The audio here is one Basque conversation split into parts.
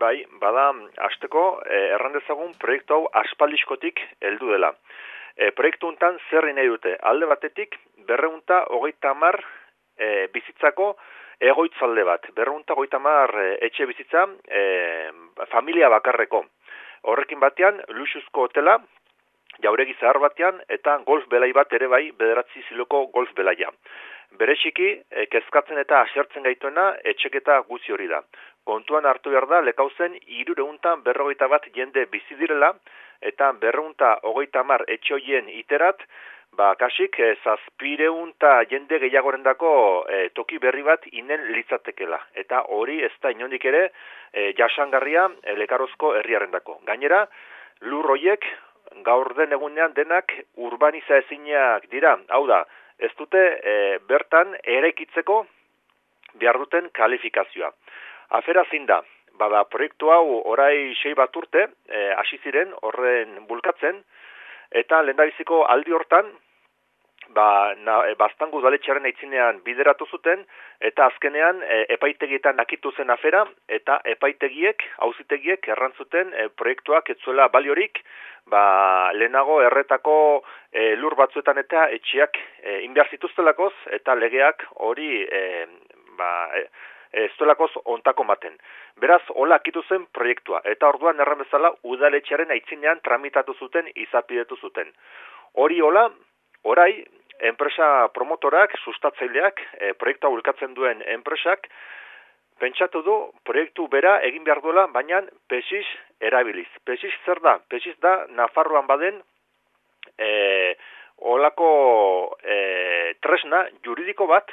Bai, bada, hasteko eh, errandezagun proiektu hau aspaldiskotik heldu dela. E, proiektu untan zer nahi dute? Alde batetik, berreunta hogeita mar e, bizitzako egoitzalde bat. Berreunta hogeita mar e, etxe bizitza e, familia bakarreko. Horrekin batean, luxuzko hotela, jauregi zahar batean, eta golf belai bat ere bai, bederatzi ziloko golf belaia. Berexiki, e, kezkatzen eta asertzen gaituena, etxeketa guzi hori da. Kontuan hartu behar da, lekauzen, irureuntan berrogeita bat jende bizi direla, eta berreunta hogeita mar etxoien iterat, ba, kasik, e, zazpireunta jende gehiagoren dako e, toki berri bat inen litzatekela. Eta hori ez da inondik ere e, jasangarria e, lekarozko herriaren dako. Gainera, lur hoiek gaur den egunean denak urbaniza ezinak dira. Hau da, ez dute e, bertan erekitzeko behar duten kalifikazioa. Afera zin da, bada proiektu hau orai sei bat urte, e, hasi ziren horren bulkatzen, eta lendabiziko aldi hortan, ba, na, e, bastangu daletxaren aitzinean bideratu zuten, eta azkenean e, epaitegietan nakitu zen afera, eta epaitegiek, hauzitegiek errantzuten e, proiektuak etzuela baliorik, ba, lehenago erretako e, lur batzuetan eta etxiak e, inbiar zituztelakoz, eta legeak hori e, ba, e, ez duelakoz ontako maten. Beraz, hola akitu zen proiektua, eta orduan erran bezala udaletxearen aitzinean tramitatu zuten, izapidetu zuten. Hori hola, orai, enpresa promotorak, sustatzaileak, e, proiektua ulkatzen duen enpresak, pentsatu du proiektu bera egin behar duela, baina pesis erabiliz. Pesis zer da? Pesis da, Nafarroan baden, e, olako e, tresna juridiko bat,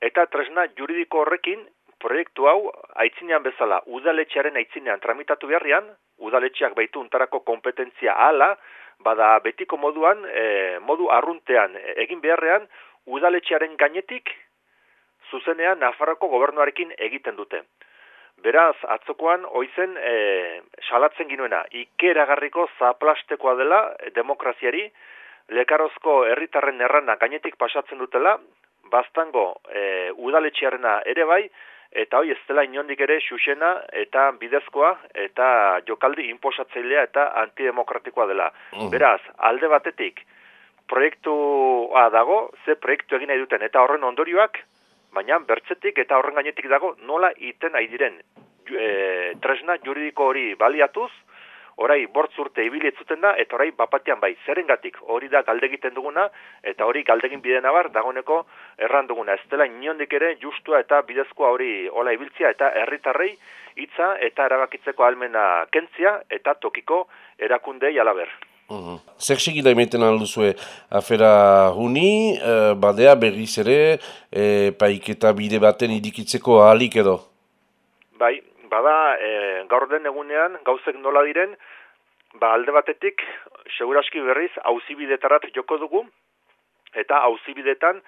eta tresna juridiko horrekin proiektu hau aitzinean bezala udaletxearen aitzinean tramitatu beharrian, udaletxeak baitu untarako kompetentzia ala, bada betiko moduan, e, modu arruntean egin beharrean, udaletxearen gainetik zuzenean Nafarroko gobernuarekin egiten dute. Beraz, atzokoan, oizen, e, salatzen ginuena, ikeragarriko zaplastekoa dela demokraziari, lekarozko herritarren errana gainetik pasatzen dutela, bastango e, udaletxearena ere bai, eta hoi ez dela inondik ere xuxena eta bidezkoa eta jokaldi inposatzailea eta antidemokratikoa dela. Mm. Beraz, alde batetik, proiektua dago, ze proiektu egin nahi duten, eta horren ondorioak, baina bertzetik eta horren gainetik dago nola iten nahi diren e, tresna juridiko hori baliatuz, orai bortz urte ibilietzuten da, eta orai bapatean bai, zerengatik hori da galde egiten duguna, eta hori galdegin bide nabar, dagoneko erran duguna. Ez dela inondik ere justua eta bidezkoa hori hola ibiltzia, eta herritarrei hitza eta erabakitzeko almena kentzia, eta tokiko erakundei alaber. Uhum. Zer segida emeten alduzue afera huni, uh, badea berriz ere, e, paiketa bide baten idikitzeko ahalik edo? Bai, bada e, gaur den egunean gauzek nola diren, ba alde batetik seguraski berriz auzibidetarat joko dugu eta auzibidetan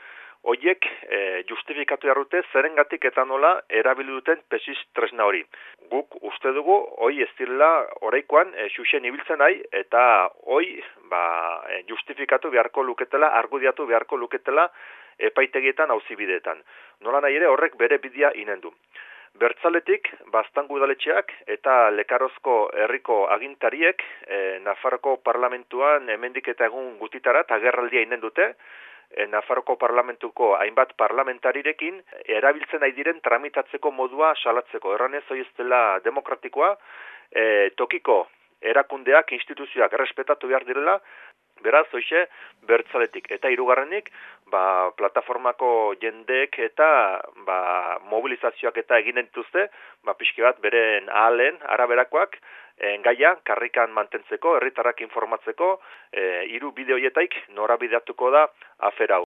hoiek e, justifikatu jarrute zerengatik eta nola erabili duten pesis tresna hori. Guk uste dugu hoi ez direla oraikoan e, xuxen ibiltzen nahi eta hoi ba, justifikatu beharko luketela, argudiatu beharko luketela epaitegietan auzibidetan. Nola nahi ere horrek bere bidea inendu. Bertzaletik, bastangu udaletxeak eta lekarozko herriko agintariek e, Nafarroko parlamentuan hemendik eta egun gutitara eta gerraldia inen dute, e, Nafarroko parlamentuko hainbat parlamentarirekin erabiltzen nahi diren tramitatzeko modua salatzeko. Erranez hoi ez dela demokratikoa, e, tokiko erakundeak, instituzioak errespetatu behar direla, Beraz, hoxe, bertzaletik. Eta hirugarrenik, ba, plataformako jendeek eta ba, mobilizazioak eta eginen dituzte, ba, pixki bat, beren ahalen, araberakoak, engaia, karrikan mantentzeko, herritarrak informatzeko, e, hiru bideoietaik norabideatuko da aferau.